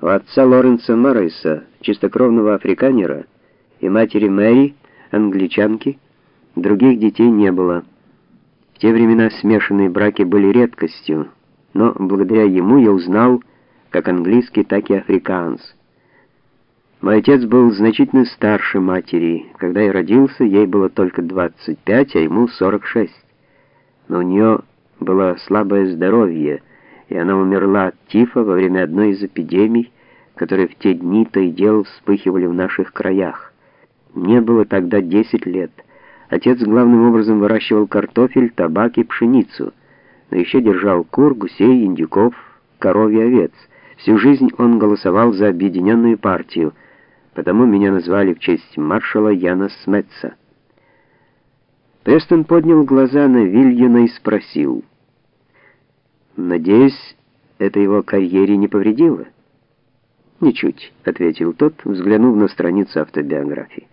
У отца Лоренса Морриса, чистокровного африканера, и матери Мэри, англичанки, других детей не было. В те времена смешанные браки были редкостью, но благодаря ему я узнал как английский, так и африкаанс. Мой отец был значительно старше матери. Когда я родился, ей было только 25, а ему 46. Но у нее было слабое здоровье, и она умерла от тифа во время одной из эпидемий, которые в те дни то и дело вспыхивали в наших краях. Мне было тогда 10 лет. Отец главным образом выращивал картофель, табак и пшеницу, но еще держал кур, гусей, индюков, коров и овец. Всю жизнь он голосовал за объединенную партию, потому меня назвали в честь маршала Яна Сметца. Престон поднял глаза на Вильяна и спросил: "Надеюсь, это его карьере не повредило?" "Ничуть", ответил тот, взглянув на страницу автобиографии.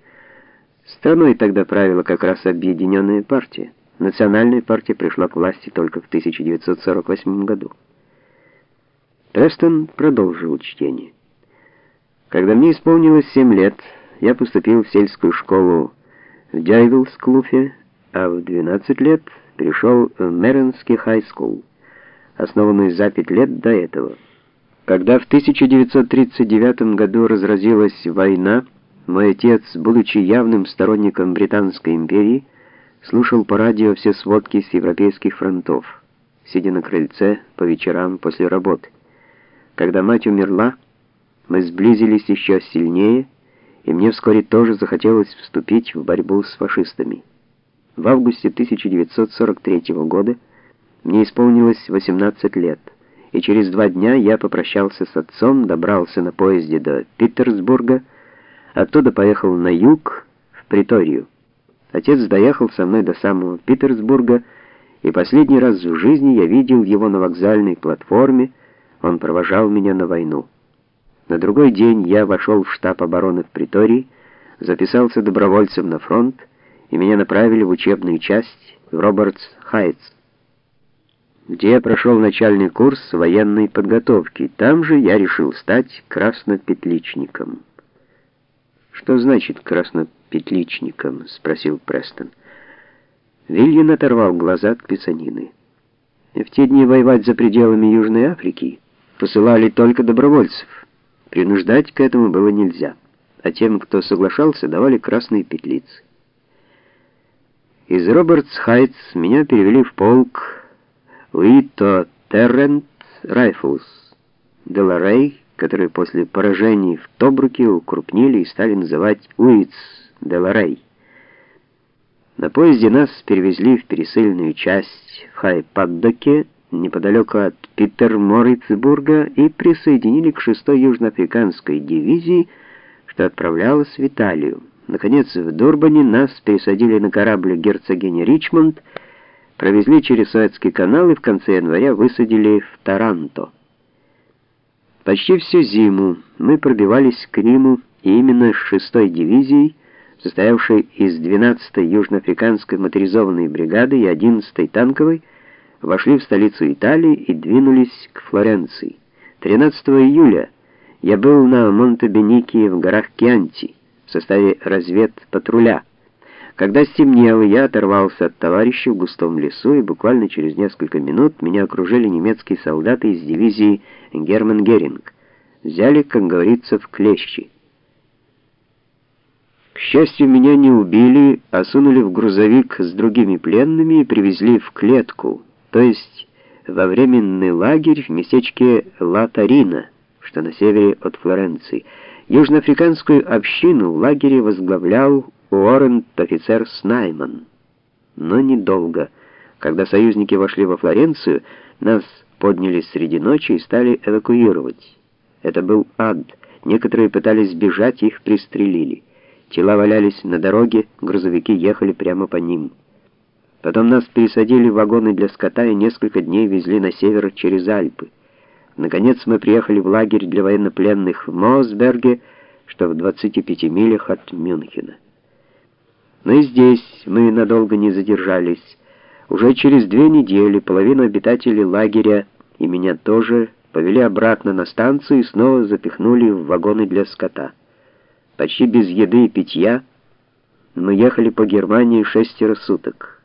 Страной тогда правила как раз объединенная партия. Национальная партия пришла к власти только в 1948 году. Престон продолжил чтение. Когда мне исполнилось 7 лет, я поступил в сельскую школу в Дяйвилсклуфе, а в 12 лет перешел в Меренский хай-скул, основанный за 5 лет до этого. Когда в 1939 году разразилась война, мой отец, будучи явным сторонником Британской империи, слушал по радио все сводки с европейских фронтов, сидя на крыльце по вечерам после работы. Когда мать умерла, мы сблизились еще сильнее, и мне вскоре тоже захотелось вступить в борьбу с фашистами. В августе 1943 года мне исполнилось 18 лет, и через два дня я попрощался с отцом, добрался на поезде до Питерсбурга, Оттуда поехал на юг, в Приторию. Отец доехал со мной до самого Питерсбурга, и последний раз в жизни я видел его на вокзальной платформе, он провожал меня на войну. На другой день я вошел в штаб обороны в Притории, записался добровольцем на фронт, и меня направили в учебную часть в Робертс-Хайтс, где я прошел начальный курс военной подготовки. Там же я решил стать краснопетличником. «Что значит краснопетличником?» — спросил Престон. Вильян оторвал глаза от писанины. В те дни воевать за пределами Южной Африки посылали только добровольцев. Принуждать к этому было нельзя, а тем, кто соглашался, давали красные петлицы. Из Робертс-Хайтс меня перевели в полк Уито Террент Райфлс, Деларей, которые после поражений в Тобруке укрупнили и стали называть Уиц Деларей. На поезде нас перевезли в пересыльную часть в Хайпаддоке, неподалеку от Питерморицбурга, и присоединили к 6-й южноафриканской дивизии, что отправлялась в Италию. Наконец, в Дурбане нас пересадили на корабль герцогини Ричмонд, провезли через Суэцкий канал и в конце января высадили в Таранто. Почти всю зиму мы пробивались к Риму, и именно с 6-й дивизией, состоявшей из 12-й южноафриканской моторизованной бригады и 11-й танковой, вошли в столицу Италии и двинулись к Флоренции. 13 июля я был на Монтебенике в горах Кианти в составе разведпатруля. Когда стемнело, я оторвался от товарища в густом лесу, и буквально через несколько минут меня окружили немецкие солдаты из дивизии Герман Геринг. Взяли, как говорится, в клещи. К счастью, меня не убили, а сунули в грузовик с другими пленными и привезли в клетку, то есть во временный лагерь в местечке Ла-Тарина, что на севере от Флоренции. Южноафриканскую общину в лагере возглавлял Уоррент-офицер Снайман. Но недолго. Когда союзники вошли во Флоренцию, нас подняли среди ночи и стали эвакуировать. Это был ад. Некоторые пытались бежать, их пристрелили. Тела валялись на дороге, грузовики ехали прямо по ним. Потом нас пересадили в вагоны для скота и несколько дней везли на север через Альпы. Наконец мы приехали в лагерь для военнопленных в Моосберге, что в 25 милях от Мюнхена. Но и здесь мы надолго не задержались. Уже через две недели половина обитателей лагеря, и меня тоже, повели обратно на станцию и снова запихнули в вагоны для скота. Почти без еды и питья мы ехали по Германии шестеро суток.